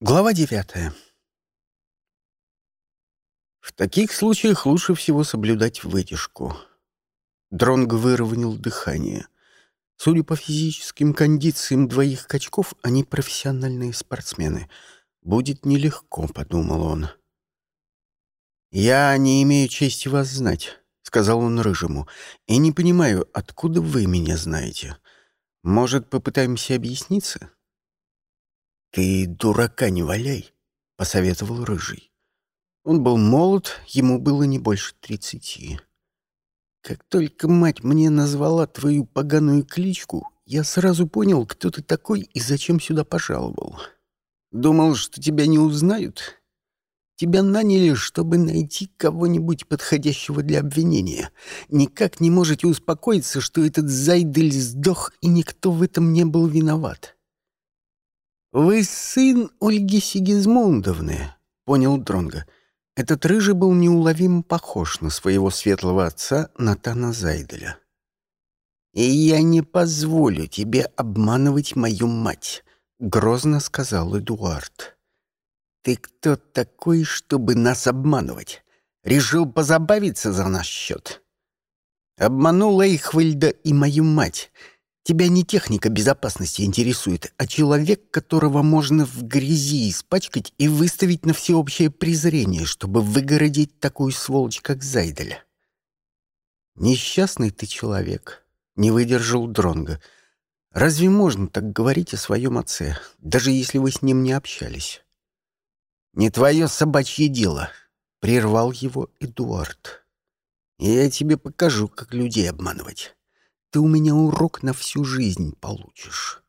Глава девятая. В таких случаях лучше всего соблюдать вытяжку. Дронго выровнял дыхание. Судя по физическим кондициям двоих качков, они профессиональные спортсмены. «Будет нелегко», — подумал он. «Я не имею чести вас знать», — сказал он Рыжему, «и не понимаю, откуда вы меня знаете. Может, попытаемся объясниться?» «Ты дурака не валяй», — посоветовал Рыжий. Он был молод, ему было не больше тридцати. «Как только мать мне назвала твою поганую кличку, я сразу понял, кто ты такой и зачем сюда пожаловал. Думал, что тебя не узнают. Тебя наняли, чтобы найти кого-нибудь подходящего для обвинения. Никак не можете успокоиться, что этот Зайдель сдох, и никто в этом не был виноват». «Вы сын Ольги Сигизмундовны», — понял Дронга. Этот рыжий был неуловимо похож на своего светлого отца Натана Зайделя. «И я не позволю тебе обманывать мою мать», — грозно сказал Эдуард. «Ты кто такой, чтобы нас обманывать? Решил позабавиться за наш счет?» «Обманул Эйхвальда и мою мать», Тебя не техника безопасности интересует, а человек, которого можно в грязи испачкать и выставить на всеобщее презрение, чтобы выгородить такую сволочь, как Зайдель. Несчастный ты человек, не выдержал Дронга. Разве можно так говорить о своем отце, даже если вы с ним не общались? Не твое собачье дело, прервал его Эдуард. Я тебе покажу, как людей обманывать ты у меня урок на всю жизнь получишь.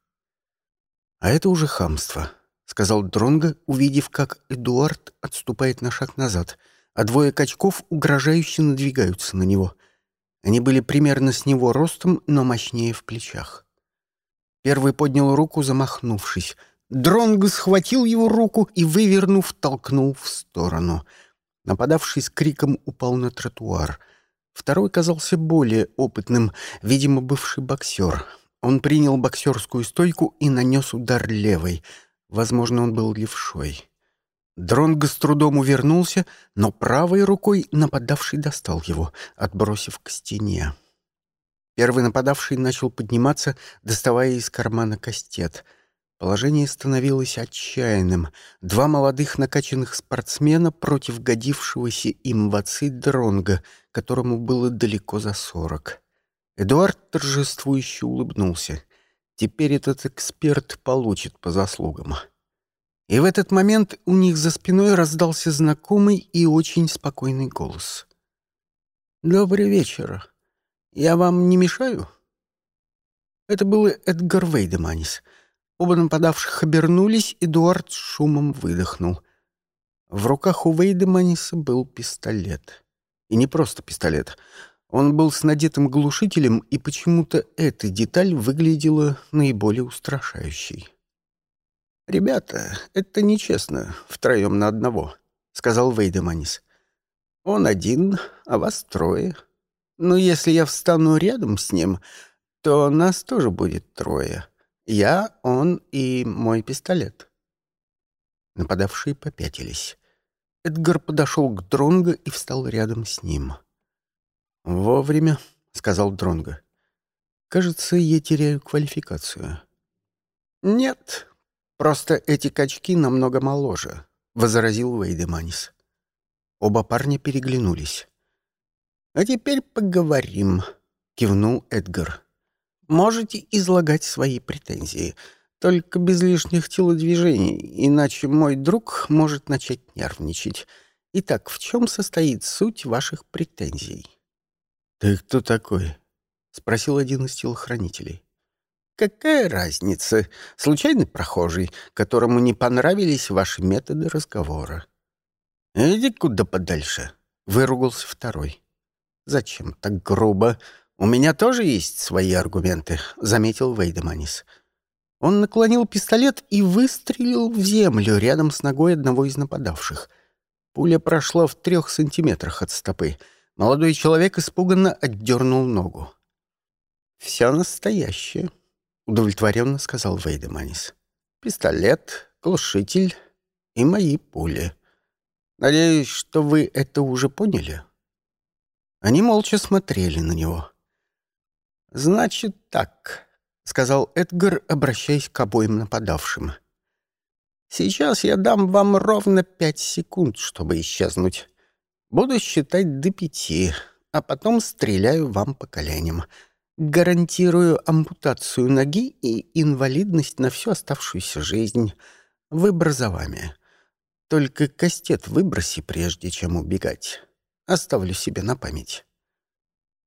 А это уже хамство, сказал Дронго, увидев, как Эдуард отступает на шаг назад, а двое качков угрожающе надвигаются на него. Они были примерно с него ростом, но мощнее в плечах. Первый поднял руку, замахнувшись. Дронго схватил его руку и, вывернув, толкнул в сторону. Нападавший с криком упал на тротуар — Второй казался более опытным, видимо, бывший боксер. Он принял боксерскую стойку и нанес удар левой. Возможно, он был левшой. Дронго с трудом увернулся, но правой рукой нападавший достал его, отбросив к стене. Первый нападавший начал подниматься, доставая из кармана кастет — Положение становилось отчаянным. Два молодых накачанных спортсмена против годившегося им в отцы Дронга, которому было далеко за сорок. Эдуард торжествующе улыбнулся. Теперь этот эксперт получит по заслугам. И в этот момент у них за спиной раздался знакомый и очень спокойный голос. «Добрый вечер. Я вам не мешаю?» Это был Эдгар Вейдеманис — Оба нападавших обернулись, Эдуард шумом выдохнул. В руках у Вейдеманиса был пистолет. И не просто пистолет. Он был с надетым глушителем, и почему-то эта деталь выглядела наиболее устрашающей. «Ребята, это нечестно, втроем на одного», — сказал Вейдеманис. «Он один, а вас трое. Но если я встану рядом с ним, то нас тоже будет трое. Я, он и мой пистолет. Нападавшие попятились. Эдгар подошел к Дронго и встал рядом с ним. «Вовремя», — сказал Дронго. «Кажется, я теряю квалификацию». «Нет, просто эти качки намного моложе», — возразил Вейдеманис. Оба парня переглянулись. «А теперь поговорим», — кивнул Эдгар. Можете излагать свои претензии, только без лишних телодвижений, иначе мой друг может начать нервничать. Итак, в чем состоит суть ваших претензий? «Ты кто такой?» — спросил один из телохранителей. «Какая разница? Случайный прохожий, которому не понравились ваши методы разговора». «Иди куда подальше», — выругался второй. «Зачем так грубо? «У меня тоже есть свои аргументы», — заметил Вейдеманис. Он наклонил пистолет и выстрелил в землю рядом с ногой одного из нападавших. Пуля прошла в трех сантиметрах от стопы. Молодой человек испуганно отдернул ногу. «Все настоящее», — удовлетворенно сказал Вейдеманис. «Пистолет, глушитель, и мои пули. Надеюсь, что вы это уже поняли?» Они молча смотрели на него. «Значит так», — сказал Эдгар, обращаясь к обоим нападавшим. «Сейчас я дам вам ровно пять секунд, чтобы исчезнуть. Буду считать до пяти, а потом стреляю вам по коленям. Гарантирую ампутацию ноги и инвалидность на всю оставшуюся жизнь. Выбор за вами. Только кастет выброси, прежде чем убегать. Оставлю себе на память.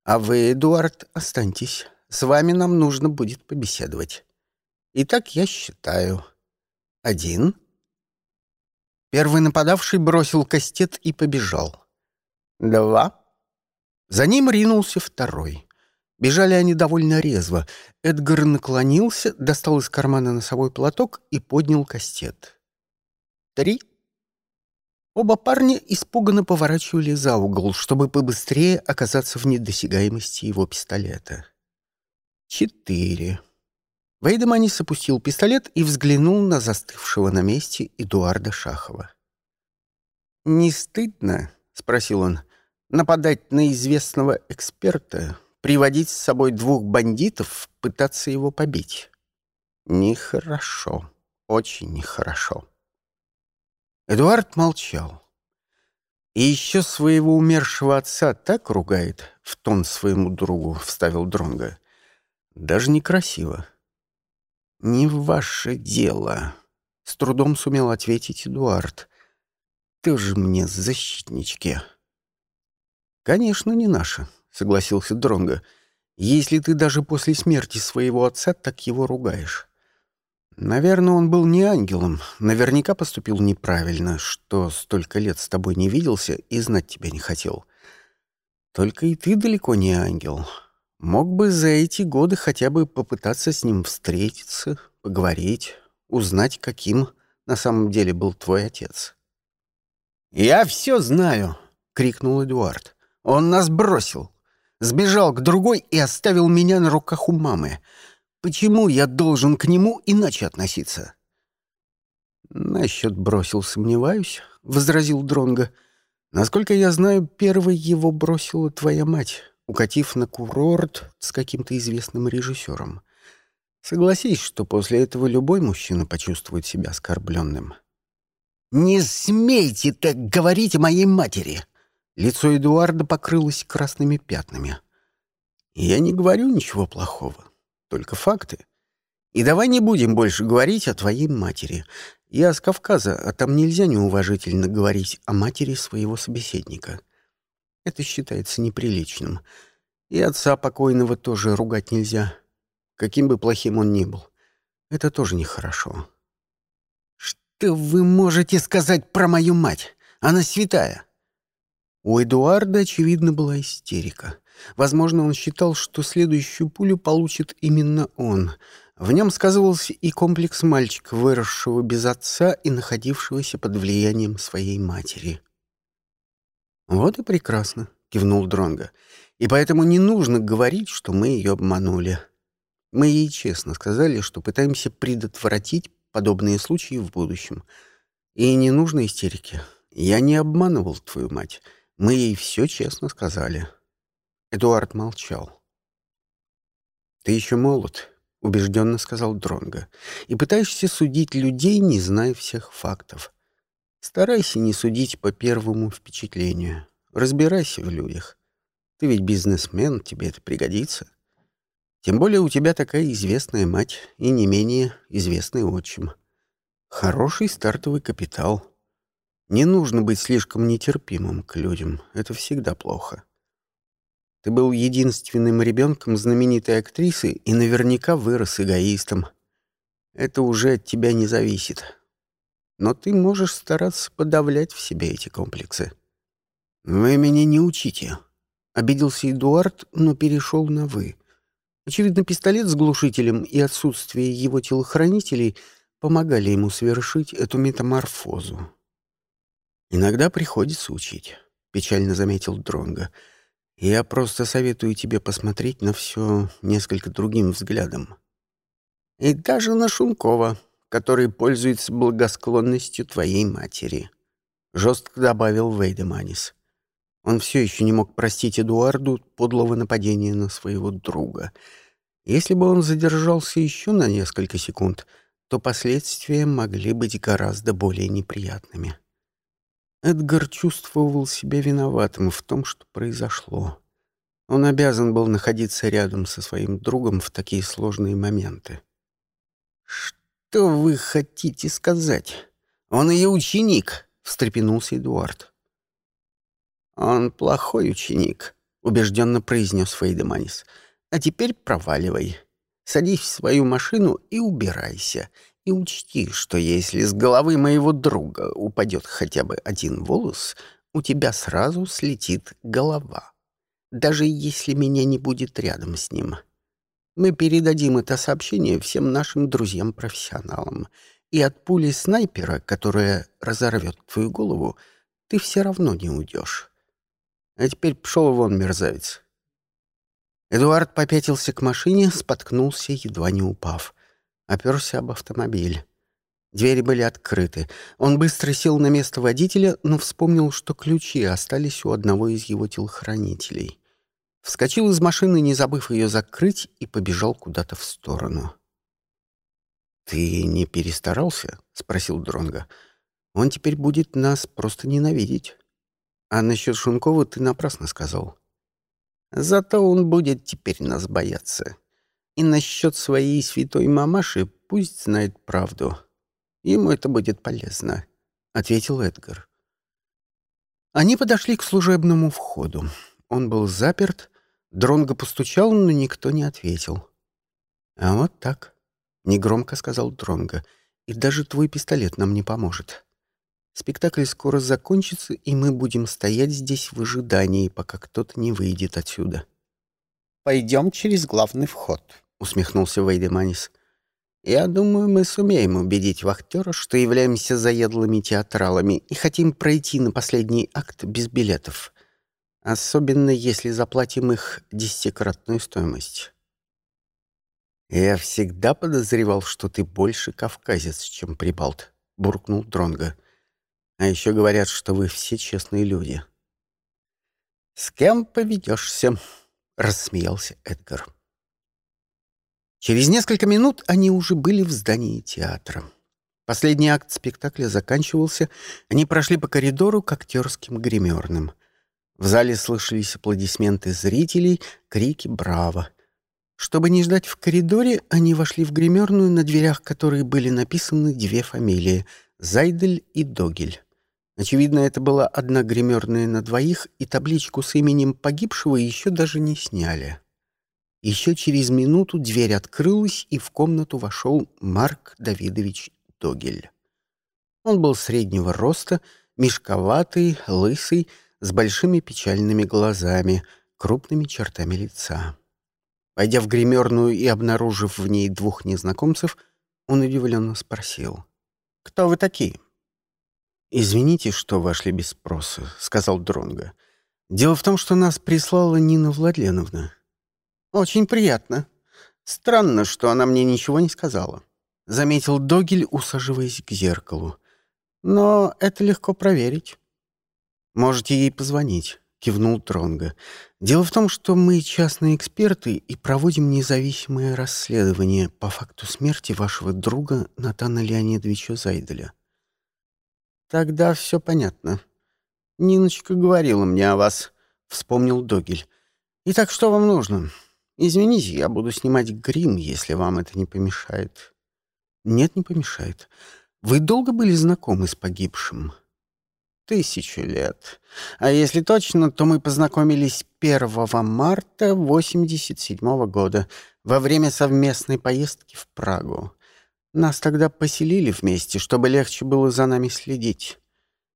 А вы, Эдуард, останьтесь. С вами нам нужно будет побеседовать. Итак, я считаю. Один. Первый нападавший бросил кастет и побежал. Два. За ним ринулся второй. Бежали они довольно резво. Эдгар наклонился, достал из кармана носовой платок и поднял кастет. Три. Оба парня испуганно поворачивали за угол, чтобы побыстрее оказаться в недосягаемости его пистолета. Четыре. Вейдеманис опустил пистолет и взглянул на застывшего на месте Эдуарда Шахова. «Не стыдно?» — спросил он. «Нападать на известного эксперта, приводить с собой двух бандитов, пытаться его побить. Нехорошо, очень нехорошо». Эдуард молчал. «И еще своего умершего отца так ругает», — в тон своему другу вставил Дронга. «Даже некрасиво». «Не ваше дело», — с трудом сумел ответить Эдуард. «Ты же мне защитнички». «Конечно, не наше», — согласился Дронга. «Если ты даже после смерти своего отца так его ругаешь». Наверное, он был не ангелом, наверняка поступил неправильно, что столько лет с тобой не виделся и знать тебя не хотел. Только и ты далеко не ангел. Мог бы за эти годы хотя бы попытаться с ним встретиться, поговорить, узнать, каким на самом деле был твой отец. «Я все знаю!» — крикнул Эдуард. «Он нас бросил, сбежал к другой и оставил меня на руках у мамы. Почему я должен к нему иначе относиться? Насчет бросил сомневаюсь, возразил Дронга. Насколько я знаю, первой его бросила твоя мать, укатив на курорт с каким-то известным режиссером. Согласись, что после этого любой мужчина почувствует себя оскорбленным. «Не смейте так говорить о моей матери!» Лицо Эдуарда покрылось красными пятнами. «Я не говорю ничего плохого только факты. И давай не будем больше говорить о твоей матери. Я с Кавказа, а там нельзя неуважительно говорить о матери своего собеседника. Это считается неприличным. И отца покойного тоже ругать нельзя, каким бы плохим он ни был. Это тоже нехорошо. Что вы можете сказать про мою мать? Она святая. У Эдуарда, очевидно, была истерика. Возможно, он считал, что следующую пулю получит именно он. В нем сказывался и комплекс мальчика, выросшего без отца и находившегося под влиянием своей матери. «Вот и прекрасно», — кивнул Дронга. «И поэтому не нужно говорить, что мы ее обманули. Мы ей честно сказали, что пытаемся предотвратить подобные случаи в будущем. И не нужно истерики. Я не обманывал твою мать. Мы ей все честно сказали». Эдуард молчал. «Ты еще молод», — убежденно сказал Дронго, «и пытаешься судить людей, не зная всех фактов. Старайся не судить по первому впечатлению. Разбирайся в людях. Ты ведь бизнесмен, тебе это пригодится. Тем более у тебя такая известная мать и не менее известный отчим. Хороший стартовый капитал. Не нужно быть слишком нетерпимым к людям. Это всегда плохо. Ты был единственным ребенком знаменитой актрисы и наверняка вырос эгоистом. Это уже от тебя не зависит. Но ты можешь стараться подавлять в себе эти комплексы. Вы меня не учите. Обиделся Эдуард, но перешел на «вы». Очевидно, пистолет с глушителем и отсутствие его телохранителей помогали ему совершить эту метаморфозу. «Иногда приходится учить», — печально заметил Дронго. Я просто советую тебе посмотреть на все несколько другим взглядом. И даже на Шункова, который пользуется благосклонностью твоей матери», — жестко добавил Вейдеманис. Он все еще не мог простить Эдуарду подлого нападения на своего друга. Если бы он задержался еще на несколько секунд, то последствия могли быть гораздо более неприятными. Эдгар чувствовал себя виноватым в том, что произошло. Он обязан был находиться рядом со своим другом в такие сложные моменты. «Что вы хотите сказать? Он ее ученик!» — встрепенулся Эдуард. «Он плохой ученик», — убежденно произнес Фейдеманис. «А теперь проваливай. Садись в свою машину и убирайся. И учти, что если с головы моего друга упадет хотя бы один волос, у тебя сразу слетит голова. Даже если меня не будет рядом с ним. Мы передадим это сообщение всем нашим друзьям-профессионалам. И от пули снайпера, которая разорвет твою голову, ты все равно не уйдешь. А теперь пшел вон, мерзавец. Эдуард попятился к машине, споткнулся, едва не упав. Оперся об автомобиль. Двери были открыты. Он быстро сел на место водителя, но вспомнил, что ключи остались у одного из его телохранителей. Вскочил из машины, не забыв ее закрыть, и побежал куда-то в сторону. «Ты не перестарался?» — спросил Дронга. «Он теперь будет нас просто ненавидеть». А насчет Шункова ты напрасно сказал. Зато он будет теперь нас бояться. И насчет своей святой мамаши пусть знает правду. Ему это будет полезно, — ответил Эдгар. Они подошли к служебному входу. Он был заперт. Дронго постучал, но никто не ответил. «А вот так», — негромко сказал Дронго. «И даже твой пистолет нам не поможет. Спектакль скоро закончится, и мы будем стоять здесь в ожидании, пока кто-то не выйдет отсюда. «Пойдем через главный вход», — усмехнулся Вейдеманис. «Я думаю, мы сумеем убедить вахтера, что являемся заедлыми театралами и хотим пройти на последний акт без билетов, особенно если заплатим их десятикратную стоимость». «Я всегда подозревал, что ты больше кавказец, чем прибалт», — буркнул Дронго. А еще говорят, что вы все честные люди. «С кем поведешься?» — рассмеялся Эдгар. Через несколько минут они уже были в здании театра. Последний акт спектакля заканчивался, они прошли по коридору к актерским гримерным. В зале слышались аплодисменты зрителей, крики «Браво!». Чтобы не ждать в коридоре, они вошли в гримерную, на дверях которой были написаны две фамилии — Зайдель и Догель. Очевидно, это была одна гримерная на двоих, и табличку с именем погибшего еще даже не сняли. Еще через минуту дверь открылась, и в комнату вошел Марк Давидович Догель. Он был среднего роста, мешковатый, лысый, с большими печальными глазами, крупными чертами лица. Войдя в гримерную и обнаружив в ней двух незнакомцев, он удивленно спросил. «Кто вы такие?» «Извините, что вошли без спроса», — сказал Дронго. «Дело в том, что нас прислала Нина Владленовна». «Очень приятно. Странно, что она мне ничего не сказала», — заметил Догель, усаживаясь к зеркалу. «Но это легко проверить». «Можете ей позвонить», — кивнул Дронго. «Дело в том, что мы частные эксперты и проводим независимое расследование по факту смерти вашего друга Натана Леонидовича Зайделя». Тогда все понятно. Ниночка говорила мне о вас, вспомнил Догель. Итак, что вам нужно? Извините, я буду снимать грим, если вам это не помешает. Нет, не помешает. Вы долго были знакомы с погибшим? Тысячу лет. А если точно, то мы познакомились 1 марта 87 -го года во время совместной поездки в Прагу. Нас тогда поселили вместе, чтобы легче было за нами следить.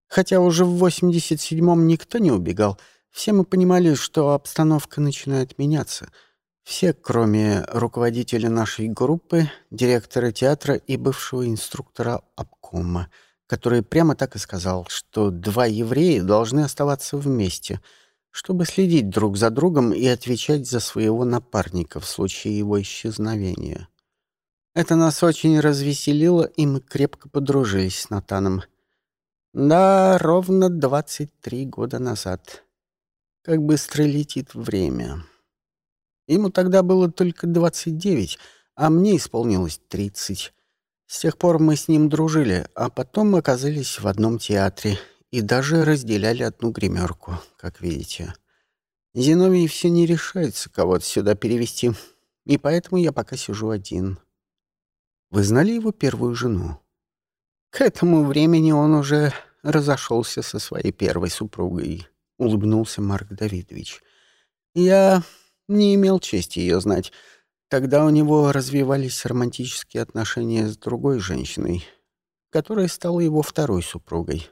Хотя уже в 87-м никто не убегал, все мы понимали, что обстановка начинает меняться. Все, кроме руководителя нашей группы, директора театра и бывшего инструктора обкома, который прямо так и сказал, что два еврея должны оставаться вместе, чтобы следить друг за другом и отвечать за своего напарника в случае его исчезновения. Это нас очень развеселило, и мы крепко подружились с Натаном. Да, ровно 23 года назад. Как быстро летит время. Ему тогда было только 29, а мне исполнилось 30. С тех пор мы с ним дружили, а потом оказались в одном театре и даже разделяли одну гримерку, как видите. Зиновий все не решается кого-то сюда перевести, и поэтому я пока сижу один. Вы знали его первую жену? К этому времени он уже разошелся со своей первой супругой, улыбнулся Марк Давидович. Я не имел чести ее знать. Тогда у него развивались романтические отношения с другой женщиной, которая стала его второй супругой.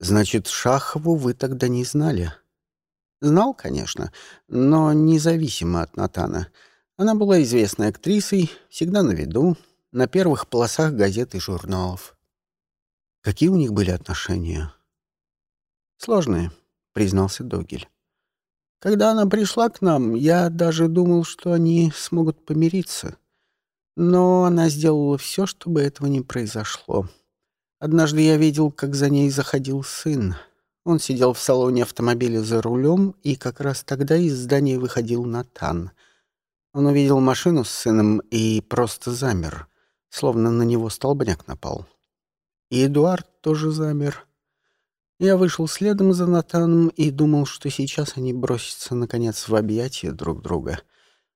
Значит, Шахову вы тогда не знали? Знал, конечно, но независимо от Натана. Она была известной актрисой, всегда на виду, на первых полосах газет и журналов. Какие у них были отношения? Сложные, признался Догель. Когда она пришла к нам, я даже думал, что они смогут помириться. Но она сделала все, чтобы этого не произошло. Однажды я видел, как за ней заходил сын. Он сидел в салоне автомобиля за рулем, и как раз тогда из здания выходил Натан. Он увидел машину с сыном и просто замер, словно на него столбняк напал. И Эдуард тоже замер. Я вышел следом за Натаном и думал, что сейчас они бросятся, наконец, в объятия друг друга.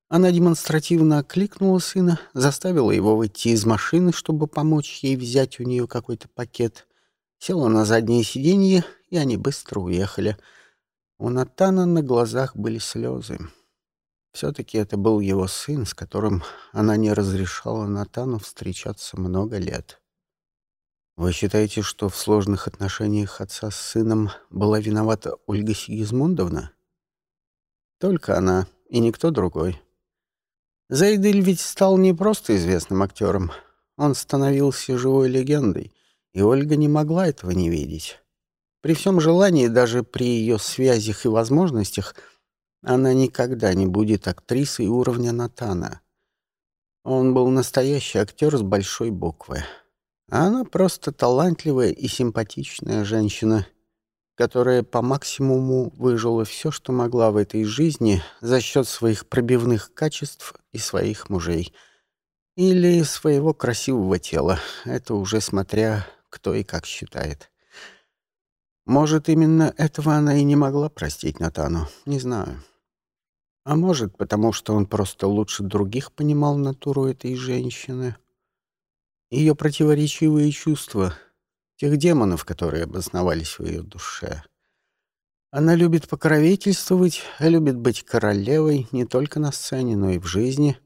Она демонстративно окликнула сына, заставила его выйти из машины, чтобы помочь ей взять у нее какой-то пакет. Села на заднее сиденье, и они быстро уехали. У Натана на глазах были слезы. Все-таки это был его сын, с которым она не разрешала Натану встречаться много лет. Вы считаете, что в сложных отношениях отца с сыном была виновата Ольга Сигизмундовна? Только она и никто другой. Зайдель ведь стал не просто известным актером. Он становился живой легендой, и Ольга не могла этого не видеть. При всем желании, даже при ее связях и возможностях, она никогда не будет актрисой уровня Натана. Он был настоящий актер с большой буквы. А она просто талантливая и симпатичная женщина, которая по максимуму выжила все, что могла в этой жизни за счет своих пробивных качеств и своих мужей. Или своего красивого тела. Это уже смотря кто и как считает. Может, именно этого она и не могла простить Натану, не знаю. А может, потому что он просто лучше других понимал натуру этой женщины — ее противоречивые чувства, тех демонов, которые обосновались в ее душе. Она любит покровительствовать, а любит быть королевой не только на сцене, но и в жизни,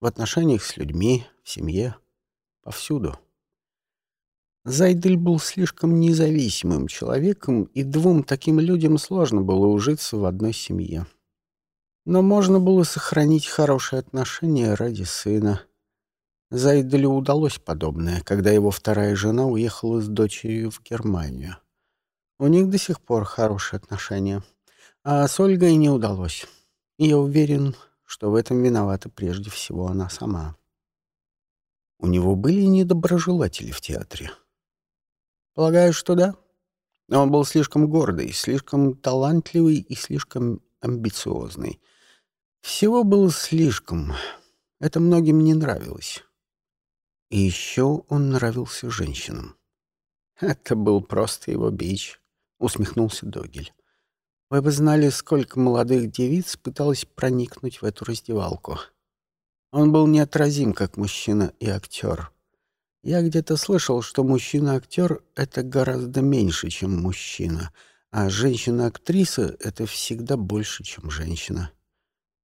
в отношениях с людьми, в семье, повсюду. Зайдель был слишком независимым человеком, и двум таким людям сложно было ужиться в одной семье. Но можно было сохранить хорошие отношения ради сына — Зайделю удалось подобное, когда его вторая жена уехала с дочерью в Германию. У них до сих пор хорошие отношения. А с Ольгой не удалось. И я уверен, что в этом виновата прежде всего она сама. У него были недоброжелатели в театре. Полагаю, что да. Он был слишком гордый, слишком талантливый и слишком амбициозный. Всего было слишком. Это многим не нравилось. И еще он нравился женщинам. Это был просто его бич, усмехнулся Догель. Вы бы знали, сколько молодых девиц пыталось проникнуть в эту раздевалку. Он был неотразим как мужчина и актер. Я где-то слышал, что мужчина-актер — это гораздо меньше, чем мужчина, а женщина-актриса — это всегда больше, чем женщина.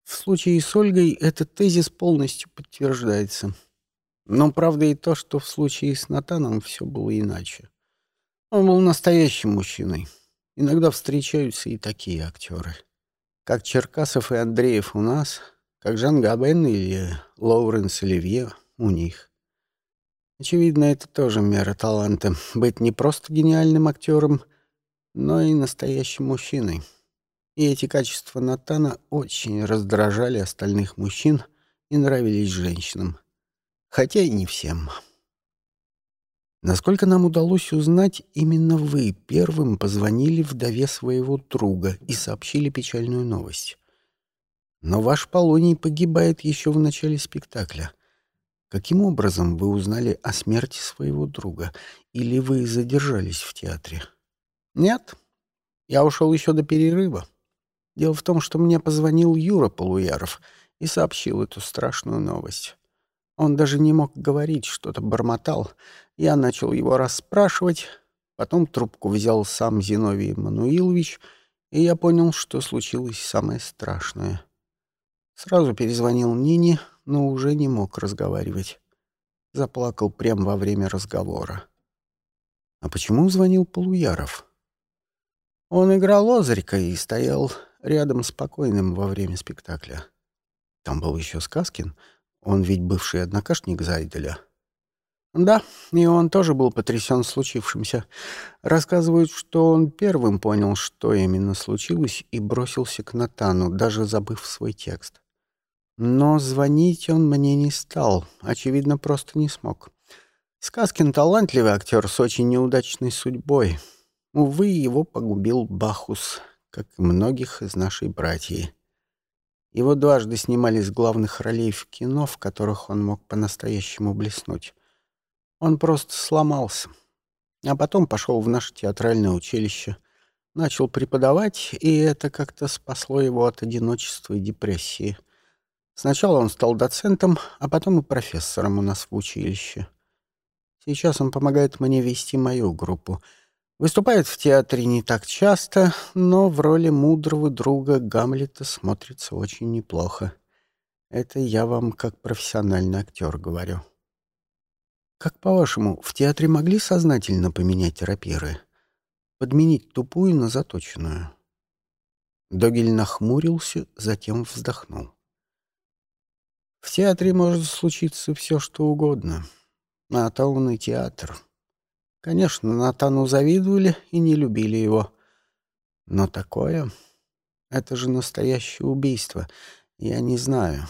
В случае с Ольгой этот тезис полностью подтверждается — но правда и то, что в случае с Натаном все было иначе. Он был настоящим мужчиной. Иногда встречаются и такие актеры. Как Черкасов и Андреев у нас, как Жан Габен или Лоуренс Оливье у них. Очевидно, это тоже мера таланта — быть не просто гениальным актером, но и настоящим мужчиной. И эти качества Натана очень раздражали остальных мужчин и нравились женщинам. Хотя и не всем. Насколько нам удалось узнать, именно вы первым позвонили вдове своего друга и сообщили печальную новость. Но ваш Полоний погибает еще в начале спектакля. Каким образом вы узнали о смерти своего друга? Или вы задержались в театре? Нет, я ушел еще до перерыва. Дело в том, что мне позвонил Юра Полуяров и сообщил эту страшную новость. Он даже не мог говорить, что-то бормотал. Я начал его расспрашивать. Потом трубку взял сам Зиновий Мануилович, и я понял, что случилось самое страшное. Сразу перезвонил Нине, но уже не мог разговаривать. Заплакал прямо во время разговора. А почему звонил Полуяров? Он играл Озрика и стоял рядом с покойным во время спектакля. Там был еще Сказкин — он ведь бывший однокашник Зайделя. Да, и он тоже был потрясен случившимся. Рассказывают, что он первым понял, что именно случилось, и бросился к Натану, даже забыв свой текст. Но звонить он мне не стал, очевидно, просто не смог. Сказкин талантливый актер с очень неудачной судьбой. Увы, его погубил Бахус, как и многих из нашей братьи. Его дважды снимали с главных ролей в кино, в которых он мог по-настоящему блеснуть. Он просто сломался. А потом пошел в наше театральное училище. Начал преподавать, и это как-то спасло его от одиночества и депрессии. Сначала он стал доцентом, а потом и профессором у нас в училище. Сейчас он помогает мне вести мою группу — Выступает в театре не так часто, но в роли мудрого друга Гамлета смотрится очень неплохо. Это я вам как профессиональный актер говорю. Как по-вашему, в театре могли сознательно поменять рапиры? Подменить тупую на заточенную? Догель нахмурился, затем вздохнул. В театре может случиться все, что угодно. А то он и театр. Конечно, Натану завидовали и не любили его. Но такое... Это же настоящее убийство. Я не знаю.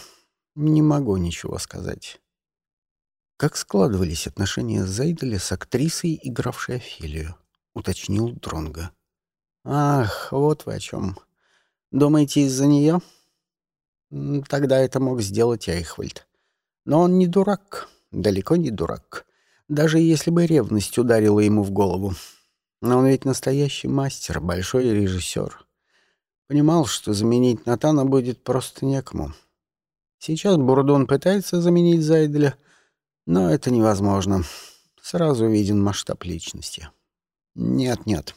Не могу ничего сказать. Как складывались отношения Зайделя с актрисой, игравшей Офелию? Уточнил Дронга. Ах, вот вы о чем. Думаете, из-за нее? Тогда это мог сделать Айхвальд. Но он не дурак, далеко не дурак даже если бы ревность ударила ему в голову. Но он ведь настоящий мастер, большой режиссер. Понимал, что заменить Натана будет просто некому. Сейчас Бурдон пытается заменить Зайделя, но это невозможно. Сразу виден масштаб личности. Нет-нет,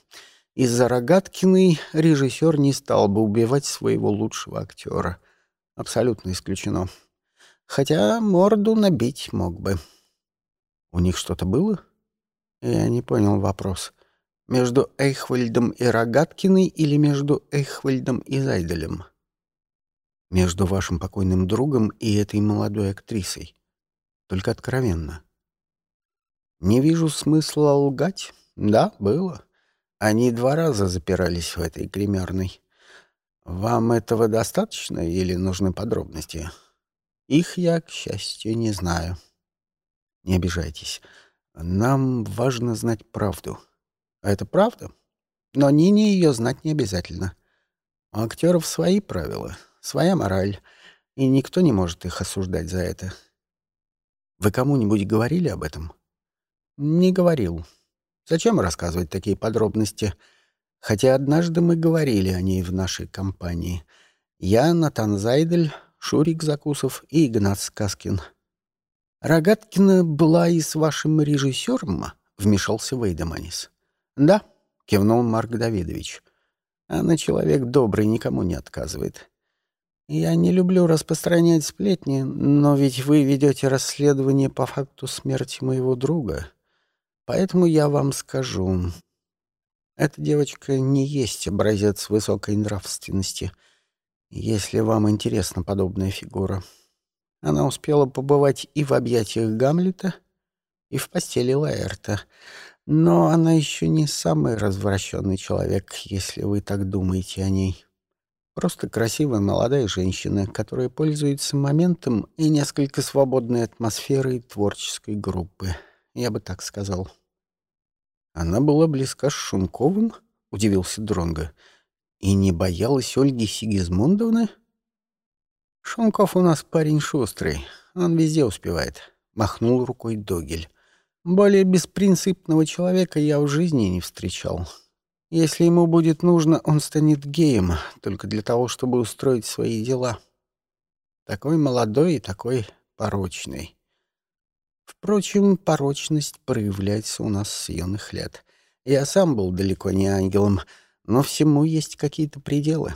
из-за Рогаткиной режиссер не стал бы убивать своего лучшего актера. Абсолютно исключено. Хотя морду набить мог бы. У них что-то было? Я не понял вопрос. Между Эйхвальдом и Рогаткиной или между Эйхвальдом и Зайделем? Между вашим покойным другом и этой молодой актрисой. Только откровенно. Не вижу смысла лгать. Да, было. Они два раза запирались в этой гримерной. Вам этого достаточно или нужны подробности? Их я, к счастью, не знаю. Не обижайтесь. Нам важно знать правду. А это правда? Но Нине ее знать не обязательно. У актеров свои правила, своя мораль, и никто не может их осуждать за это. Вы кому-нибудь говорили об этом? Не говорил. Зачем рассказывать такие подробности? Хотя однажды мы говорили о ней в нашей компании. Я, Натан Зайдель, Шурик Закусов и Игнат Сказкин — «Рогаткина была и с вашим режиссером?» — вмешался Вейдеманис. «Да», — кивнул Марк Давидович. «Она человек добрый, никому не отказывает. Я не люблю распространять сплетни, но ведь вы ведете расследование по факту смерти моего друга. Поэтому я вам скажу. Эта девочка не есть образец высокой нравственности, если вам интересна подобная фигура». Она успела побывать и в объятиях Гамлета, и в постели Лаэрта. Но она еще не самый развращенный человек, если вы так думаете о ней. Просто красивая молодая женщина, которая пользуется моментом и несколько свободной атмосферой творческой группы. Я бы так сказал. Она была близка с Шумковым, удивился Дронга, и не боялась Ольги Сигизмундовны? Шумков у нас парень шустрый, он везде успевает, махнул рукой Догель. Более беспринципного человека я в жизни не встречал. Если ему будет нужно, он станет геем, только для того, чтобы устроить свои дела. Такой молодой и такой порочный. Впрочем, порочность проявляется у нас с юных лет. Я сам был далеко не ангелом, но всему есть какие-то пределы.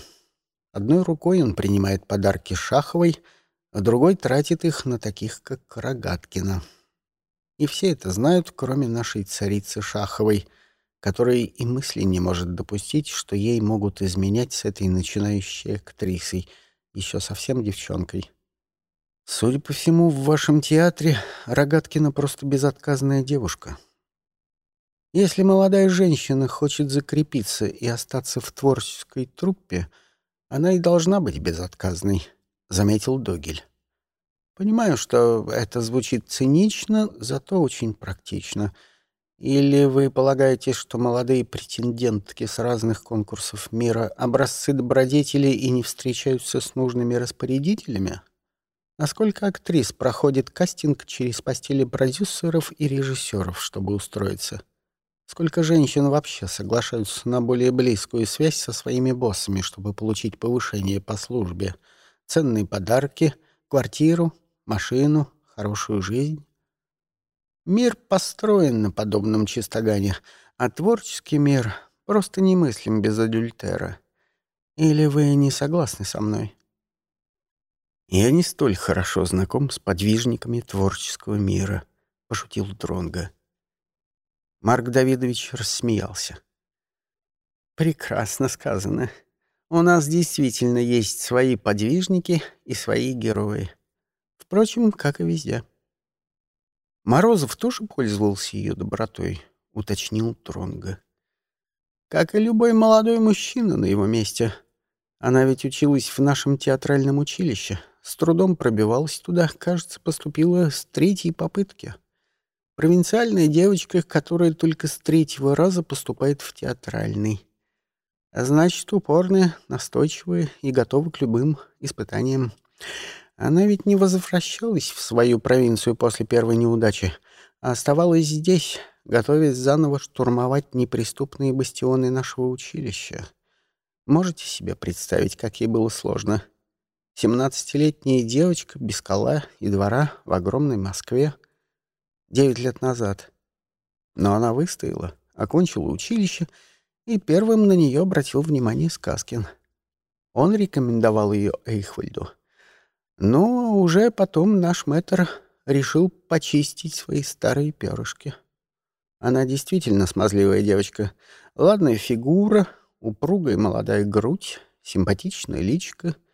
Одной рукой он принимает подарки Шаховой, а другой тратит их на таких, как Рогаткина. И все это знают, кроме нашей царицы Шаховой, которая и мысли не может допустить, что ей могут изменять с этой начинающей актрисой, еще совсем девчонкой. Судя по всему, в вашем театре Рогаткина просто безотказная девушка. Если молодая женщина хочет закрепиться и остаться в творческой труппе, она и должна быть безотказной, — заметил Догель. Понимаю, что это звучит цинично, зато очень практично. Или вы полагаете, что молодые претендентки с разных конкурсов мира образцы добродетелей и не встречаются с нужными распорядителями? — а сколько актрис проходит кастинг через постели продюсеров и режиссеров, чтобы устроиться? Сколько женщин вообще соглашаются на более близкую связь со своими боссами, чтобы получить повышение по службе? Ценные подарки, квартиру, машину, хорошую жизнь? Мир построен на подобном чистогане, а творческий мир просто немыслим без адюльтера. Или вы не согласны со мной? «Я не столь хорошо знаком с подвижниками творческого мира», — пошутил Дронга. Марк Давидович рассмеялся. «Прекрасно сказано. У нас действительно есть свои подвижники и свои герои. Впрочем, как и везде». «Морозов тоже пользовался ее добротой», — уточнил Тронга. «Как и любой молодой мужчина на его месте. Она ведь училась в нашем театральном училище, с трудом пробивалась туда, кажется, поступила с третьей попытки. Провинциальная девочка, которая только с третьего раза поступает в театральный. А значит, упорная, настойчивая и готова к любым испытаниям. Она ведь не возвращалась в свою провинцию после первой неудачи, а оставалась здесь, готовясь заново штурмовать неприступные бастионы нашего училища. Можете себе представить, как ей было сложно — Семнадцатилетняя девочка без кола и двора в огромной Москве. Девять лет назад. Но она выстояла, окончила училище, и первым на нее обратил внимание Сказкин. Он рекомендовал ее Эйхвальду. Но уже потом наш мэтр решил почистить свои старые перышки. Она действительно смазливая девочка. Ладная фигура, упругая молодая грудь, симпатичная личико —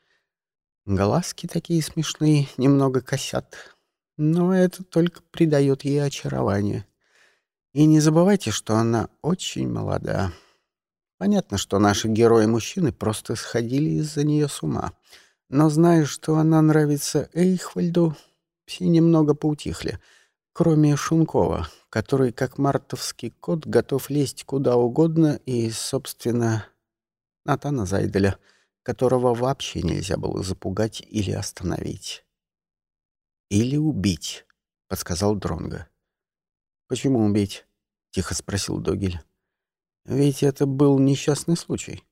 Глазки такие смешные, немного косят. Но это только придает ей очарование. И не забывайте, что она очень молода. Понятно, что наши герои-мужчины просто сходили из-за нее с ума. Но зная, что она нравится Эйхвальду, все немного поутихли. Кроме Шункова, который, как мартовский кот, готов лезть куда угодно и, собственно, Натана Зайделя — которого вообще нельзя было запугать или остановить. «Или убить», — подсказал Дронго. «Почему убить?» — тихо спросил Догель. «Ведь это был несчастный случай.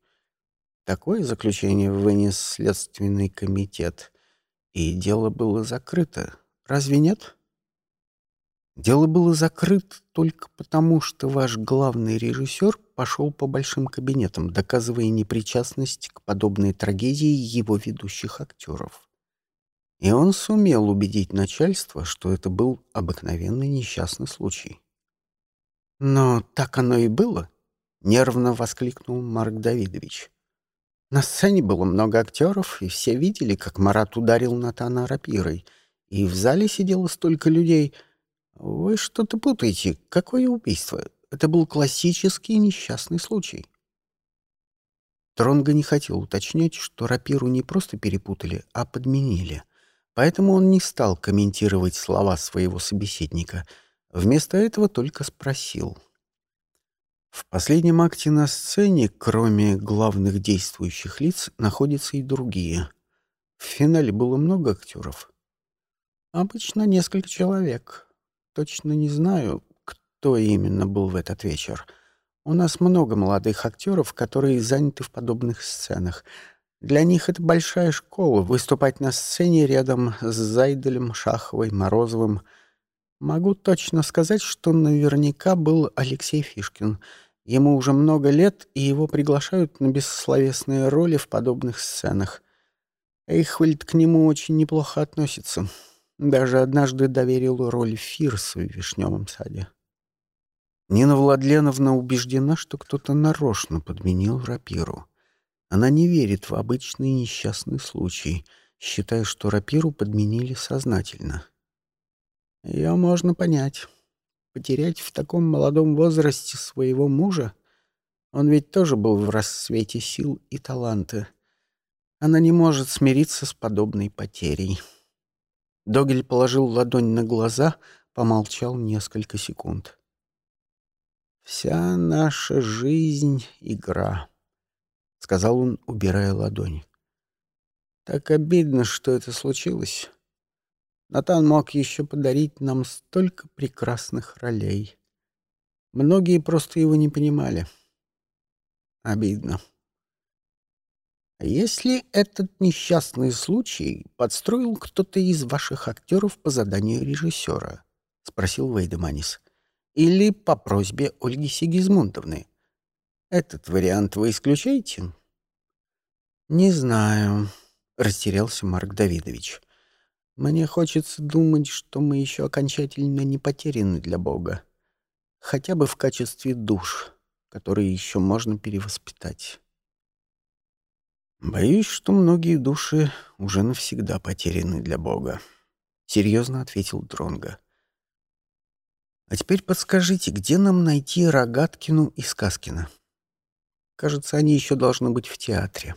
Такое заключение вынес Следственный комитет, и дело было закрыто. Разве нет?» Дело было закрыто только потому, что ваш главный режиссер пошел по большим кабинетам, доказывая непричастность к подобной трагедии его ведущих актеров. И он сумел убедить начальство, что это был обыкновенный несчастный случай. «Но так оно и было», — нервно воскликнул Марк Давидович. На сцене было много актеров, и все видели, как Марат ударил Натана рапирой, и в зале сидело столько людей — «Вы что-то путаете. Какое убийство? Это был классический несчастный случай». Тронго не хотел уточнять, что рапиру не просто перепутали, а подменили. Поэтому он не стал комментировать слова своего собеседника. Вместо этого только спросил. В последнем акте на сцене, кроме главных действующих лиц, находятся и другие. В финале было много актеров. Обычно несколько человек. Точно не знаю, кто именно был в этот вечер — у нас много молодых актеров, которые заняты в подобных сценах. Для них это большая школа — выступать на сцене рядом с Зайделем, Шаховой, Морозовым. Могу точно сказать, что наверняка был Алексей Фишкин. Ему уже много лет, и его приглашают на бессловесные роли в подобных сценах. Эйхвальд к нему очень неплохо относится. Даже однажды доверил роль Фирса в «Вишневом саде». Нина Владленовна убеждена, что кто-то нарочно подменил рапиру. Она не верит в обычный несчастный случай, считая, что рапиру подменили сознательно. Ее можно понять. Потерять в таком молодом возрасте своего мужа? Он ведь тоже был в рассвете сил и таланта. Она не может смириться с подобной потерей. Догель положил ладонь на глаза, помолчал несколько секунд. «Вся наша жизнь — игра», — сказал он, убирая ладони. «Так обидно, что это случилось. Натан мог еще подарить нам столько прекрасных ролей. Многие просто его не понимали. Обидно. А если этот несчастный случай подстроил кто-то из ваших актеров по заданию режиссера?» — спросил Вейдеманис. — или по просьбе Ольги Сигизмундовны. Этот вариант вы исключаете? Не знаю, растерялся Марк Давидович. Мне хочется думать, что мы еще окончательно не потеряны для Бога. Хотя бы в качестве душ, которые еще можно перевоспитать. Боюсь, что многие души уже навсегда потеряны для Бога, серьезно ответил Дронга. А теперь подскажите, где нам найти Рогаткину и Сказкина? Кажется, они еще должны быть в театре.